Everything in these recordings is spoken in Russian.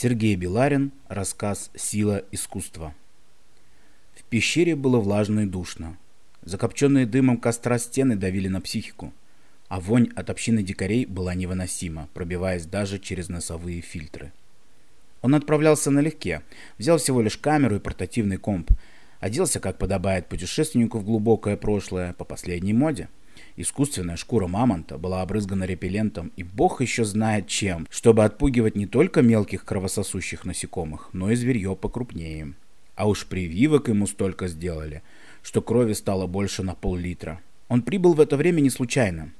Сергей Беларин. Рассказ «Сила искусства». В пещере было влажно и душно. Закопченные дымом костра стены давили на психику, а вонь от общины дикарей была невыносима, пробиваясь даже через носовые фильтры. Он отправлялся налегке, взял всего лишь камеру и портативный комп, оделся, как подобает путешественнику в глубокое прошлое, по последней моде – Искусственная шкура мамонта была обрызгана репеллентом и бог еще знает чем, чтобы отпугивать не только мелких кровососущих насекомых, но и зверье покрупнее. А уж прививок ему столько сделали, что крови стало больше на пол-литра. Он прибыл в это время не случайно.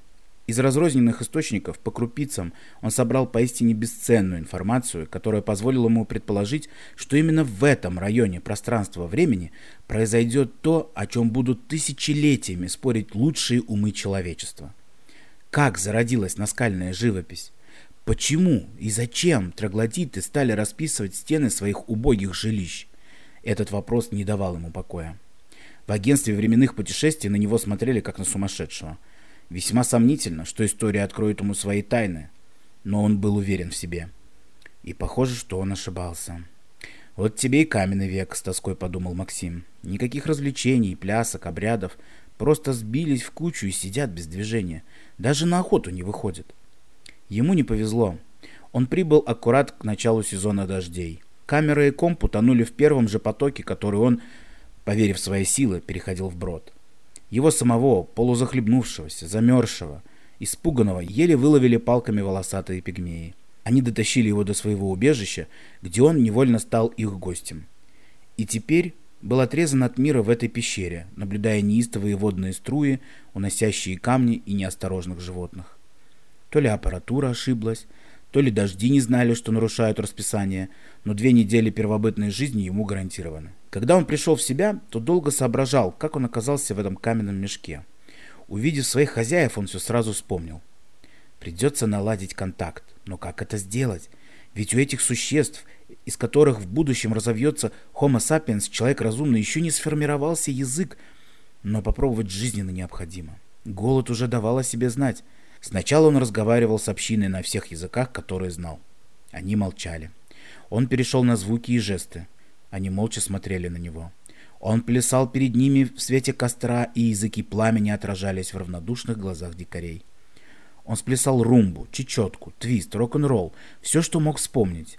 Из разрозненных источников по крупицам он собрал поистине бесценную информацию, которая позволила ему предположить, что именно в этом районе пространства-времени произойдет то, о чем будут тысячелетиями спорить лучшие умы человечества. Как зародилась наскальная живопись? Почему и зачем троглодиты стали расписывать стены своих убогих жилищ? Этот вопрос не давал ему покоя. В агентстве временных путешествий на него смотрели как на сумасшедшего – Весьма сомнительно, что история откроет ему свои тайны, но он был уверен в себе. И похоже, что он ошибался. «Вот тебе и каменный век», — с тоской подумал Максим. «Никаких развлечений, плясок, обрядов. Просто сбились в кучу и сидят без движения. Даже на охоту не выходят». Ему не повезло. Он прибыл аккурат к началу сезона дождей. Камера и комп утонули в первом же потоке, который он, поверив в свои силы, переходил в брод. Его самого, полузахлебнувшегося, замерзшего, испуганного, еле выловили палками волосатые пигмеи. Они дотащили его до своего убежища, где он невольно стал их гостем. И теперь был отрезан от мира в этой пещере, наблюдая неистовые водные струи, уносящие камни и неосторожных животных. То ли аппаратура ошиблась, то ли дожди не знали, что нарушают расписание, но две недели первобытной жизни ему гарантированы. Когда он пришел в себя, то долго соображал, как он оказался в этом каменном мешке. Увидев своих хозяев, он все сразу вспомнил. Придется наладить контакт. Но как это сделать? Ведь у этих существ, из которых в будущем разовьется Homo sapiens, человек разумный, еще не сформировался язык, но попробовать жизненно необходимо. Голод уже давал о себе знать. Сначала он разговаривал с общиной на всех языках, которые знал. Они молчали. Он перешел на звуки и жесты. Они молча смотрели на него. Он плясал перед ними в свете костра, и языки пламени отражались в равнодушных глазах дикарей. Он сплясал румбу, чечетку, твист, рок-н-ролл, все, что мог вспомнить.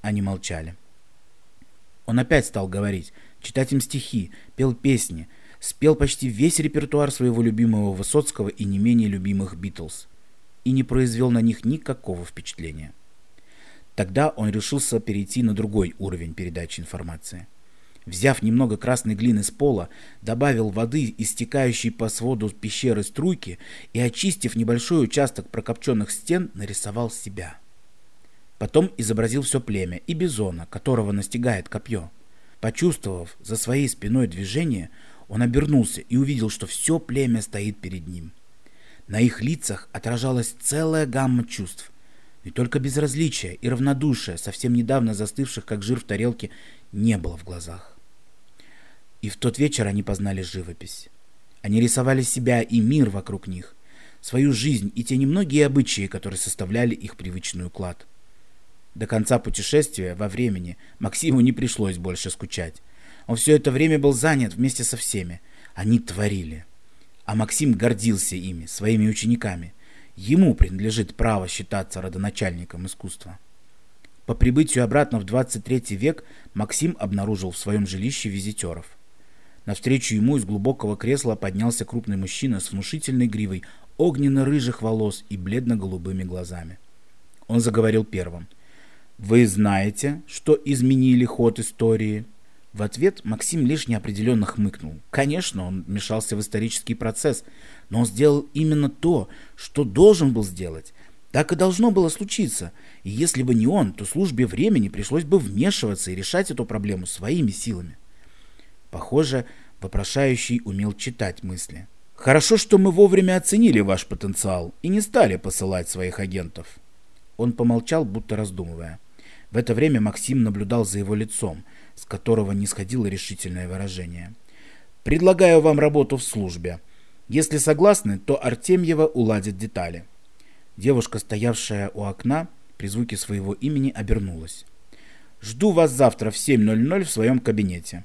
Они молчали. Он опять стал говорить, читать им стихи, пел песни, спел почти весь репертуар своего любимого Высоцкого и не менее любимых Битлз, и не произвел на них никакого впечатления. Тогда он решился перейти на другой уровень передачи информации. Взяв немного красной глины с пола, добавил воды, истекающей по своду пещеры струйки, и, очистив небольшой участок прокопченных стен, нарисовал себя. Потом изобразил все племя и бизона, которого настигает копье. Почувствовав за своей спиной движение, он обернулся и увидел, что все племя стоит перед ним. На их лицах отражалась целая гамма чувств. И только безразличие и равнодушие, совсем недавно застывших, как жир в тарелке, не было в глазах. И в тот вечер они познали живопись. Они рисовали себя и мир вокруг них, свою жизнь и те немногие обычаи, которые составляли их привычный уклад. До конца путешествия во времени Максиму не пришлось больше скучать. Он все это время был занят вместе со всеми. Они творили. А Максим гордился ими, своими учениками. Ему принадлежит право считаться родоначальником искусства. По прибытию обратно в 23 век Максим обнаружил в своем жилище визитеров. Навстречу ему из глубокого кресла поднялся крупный мужчина с внушительной гривой огненно-рыжих волос и бледно-голубыми глазами. Он заговорил первым. «Вы знаете, что изменили ход истории?» В ответ Максим лишь неопределенно хмыкнул. Конечно, он вмешался в исторический процесс, но он сделал именно то, что должен был сделать. Так и должно было случиться. И если бы не он, то службе времени пришлось бы вмешиваться и решать эту проблему своими силами. Похоже, вопрошающий умел читать мысли. «Хорошо, что мы вовремя оценили ваш потенциал и не стали посылать своих агентов». Он помолчал, будто раздумывая. В это время Максим наблюдал за его лицом – с которого не сходило решительное выражение. «Предлагаю вам работу в службе. Если согласны, то Артемьева уладит детали». Девушка, стоявшая у окна, при звуке своего имени обернулась. Жду вас завтра в 7.00 в своем кабинете.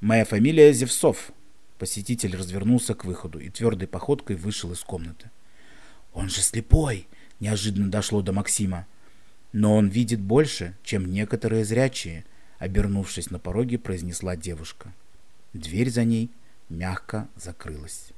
Моя фамилия Зевсов». Посетитель развернулся к выходу и твердой походкой вышел из комнаты. «Он же слепой!» — неожиданно дошло до Максима. «Но он видит больше, чем некоторые зрячие», — обернувшись на пороге, произнесла девушка. Дверь за ней мягко закрылась.